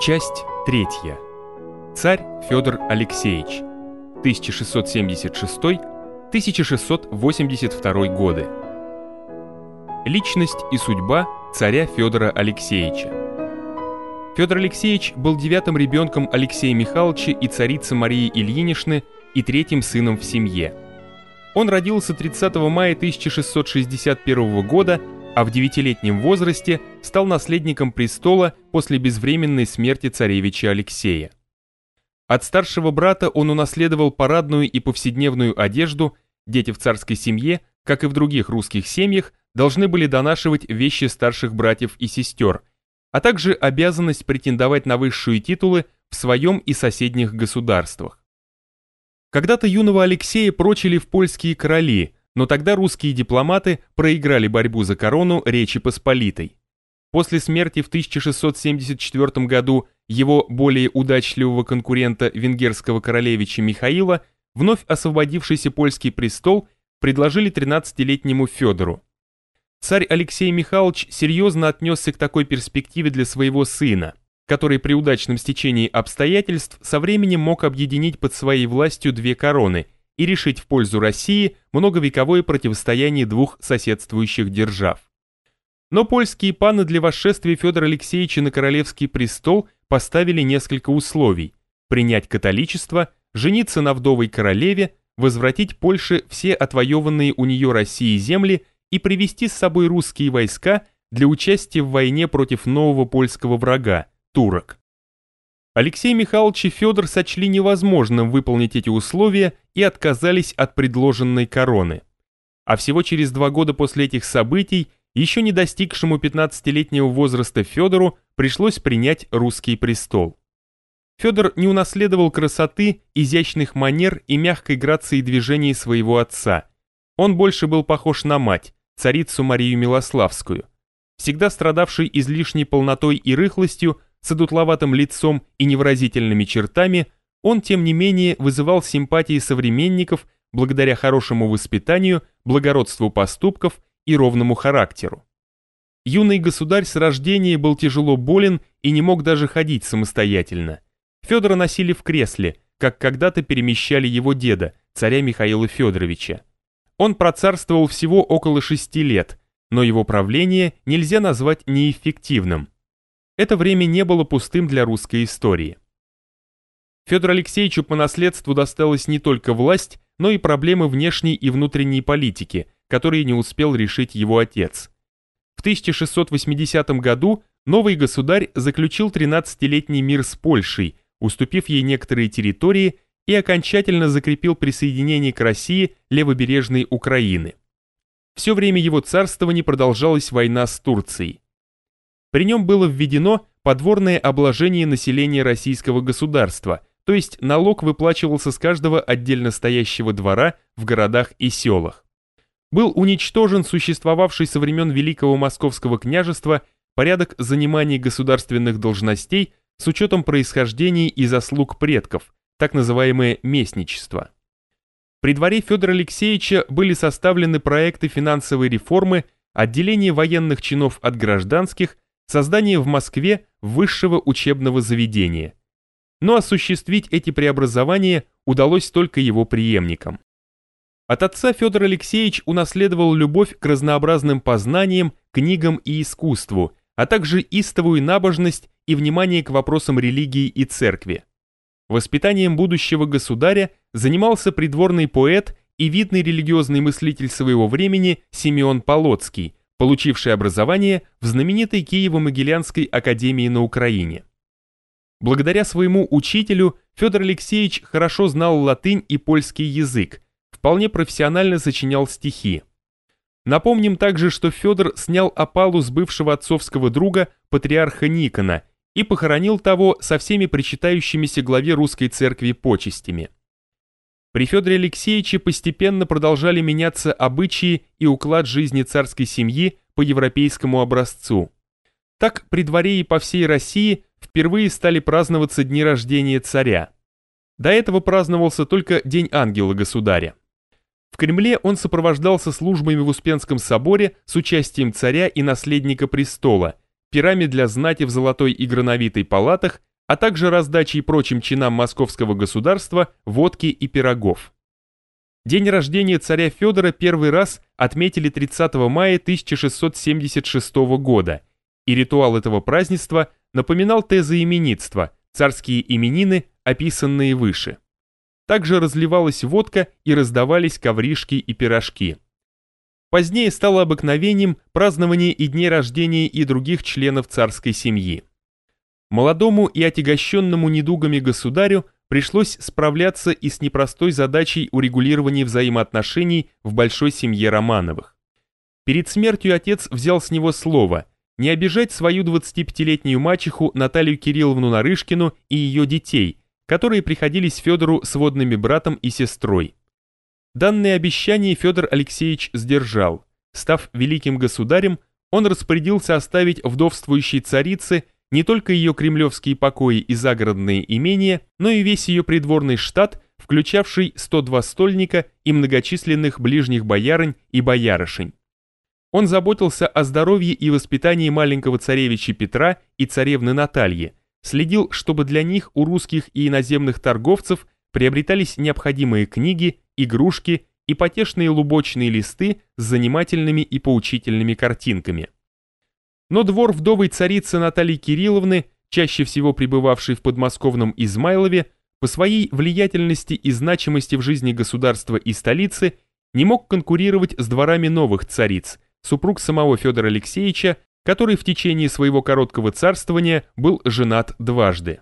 Часть третья. Царь Федор Алексеевич. 1676-1682 годы. Личность и судьба царя Федора Алексеевича. Федор Алексеевич был девятым ребенком Алексея Михайловича и царицы Марии Ильиничны и третьим сыном в семье. Он родился 30 мая 1661 года а в девятилетнем возрасте стал наследником престола после безвременной смерти царевича Алексея. От старшего брата он унаследовал парадную и повседневную одежду, дети в царской семье, как и в других русских семьях, должны были донашивать вещи старших братьев и сестер, а также обязанность претендовать на высшие титулы в своем и соседних государствах. Когда-то юного Алексея прочили в польские короли – но тогда русские дипломаты проиграли борьбу за корону Речи Посполитой. После смерти в 1674 году его более удачливого конкурента венгерского королевича Михаила вновь освободившийся польский престол предложили 13-летнему Федору. Царь Алексей Михайлович серьезно отнесся к такой перспективе для своего сына, который при удачном стечении обстоятельств со временем мог объединить под своей властью две короны – и решить в пользу России многовековое противостояние двух соседствующих держав. Но польские паны для восшествия Федора Алексеевича на королевский престол поставили несколько условий – принять католичество, жениться на вдовой королеве, возвратить Польше все отвоеванные у нее России земли и привести с собой русские войска для участия в войне против нового польского врага – турок. Алексей Михайлович и Федор сочли невозможным выполнить эти условия и отказались от предложенной короны. А всего через два года после этих событий еще не достигшему 15-летнего возраста Федору пришлось принять русский престол. Федор не унаследовал красоты, изящных манер и мягкой грации движений своего отца. Он больше был похож на мать, царицу Марию Милославскую. Всегда страдавший излишней полнотой и рыхлостью, с одутловатым лицом и невыразительными чертами, он, тем не менее, вызывал симпатии современников благодаря хорошему воспитанию, благородству поступков и ровному характеру. Юный государь с рождения был тяжело болен и не мог даже ходить самостоятельно. Федора носили в кресле, как когда-то перемещали его деда, царя Михаила Федоровича. Он процарствовал всего около шести лет, но его правление нельзя назвать неэффективным. Это время не было пустым для русской истории. Федору Алексеевичу по наследству досталась не только власть, но и проблемы внешней и внутренней политики, которые не успел решить его отец. В 1680 году новый государь заключил 13-летний мир с Польшей, уступив ей некоторые территории и окончательно закрепил присоединение к России левобережной Украины. Все время его царствования продолжалась война с Турцией. При нем было введено подворное обложение населения российского государства, то есть налог выплачивался с каждого отдельно стоящего двора в городах и селах. Был уничтожен существовавший со времен Великого Московского княжества порядок занимания государственных должностей с учетом происхождения и заслуг предков, так называемое местничество. При дворе Федора Алексеевича были составлены проекты финансовой реформы, отделения военных чинов от гражданских, создание в Москве высшего учебного заведения. Но осуществить эти преобразования удалось только его преемникам. От отца Федор Алексеевич унаследовал любовь к разнообразным познаниям, книгам и искусству, а также истовую набожность и внимание к вопросам религии и церкви. Воспитанием будущего государя занимался придворный поэт и видный религиозный мыслитель своего времени Симеон Полоцкий, получивший образование в знаменитой Киево-Могилянской академии на Украине. Благодаря своему учителю Федор Алексеевич хорошо знал латынь и польский язык, вполне профессионально сочинял стихи. Напомним также, что Федор снял опалу с бывшего отцовского друга, патриарха Никона, и похоронил того со всеми причитающимися главе русской церкви почестями. При Федоре Алексеевиче постепенно продолжали меняться обычаи и уклад жизни царской семьи по европейскому образцу. Так при дворе и по всей России впервые стали праздноваться дни рождения царя. До этого праздновался только День ангела-государя. В Кремле он сопровождался службами в Успенском соборе с участием царя и наследника престола, пирами для знати в золотой и грановитой палатах, а также раздачей прочим чинам московского государства водки и пирогов. День рождения царя Федора первый раз отметили 30 мая 1676 года, и ритуал этого празднества напоминал тезоименитство, царские именины, описанные выше. Также разливалась водка и раздавались ковришки и пирожки. Позднее стало обыкновением празднование и дней рождения и других членов царской семьи. Молодому и отягощенному недугами государю пришлось справляться и с непростой задачей урегулирования взаимоотношений в большой семье Романовых. Перед смертью отец взял с него слово не обижать свою 25-летнюю мачеху Наталью Кирилловну Нарышкину и ее детей, которые приходились Федору сводными братом и сестрой. Данное обещание Федор Алексеевич сдержал. Став великим государем, он распорядился оставить вдовствующей царице не только ее кремлевские покои и загородные имения, но и весь ее придворный штат, включавший 102 стольника и многочисленных ближних боярынь и боярышень. Он заботился о здоровье и воспитании маленького царевича Петра и царевны Натальи, следил, чтобы для них у русских и иноземных торговцев приобретались необходимые книги, игрушки и потешные лубочные листы с занимательными и поучительными картинками. Но двор вдовой царицы Натальи Кирилловны, чаще всего пребывавший в подмосковном Измайлове, по своей влиятельности и значимости в жизни государства и столицы не мог конкурировать с дворами новых цариц, супруг самого Федора Алексеевича, который в течение своего короткого царствования был женат дважды.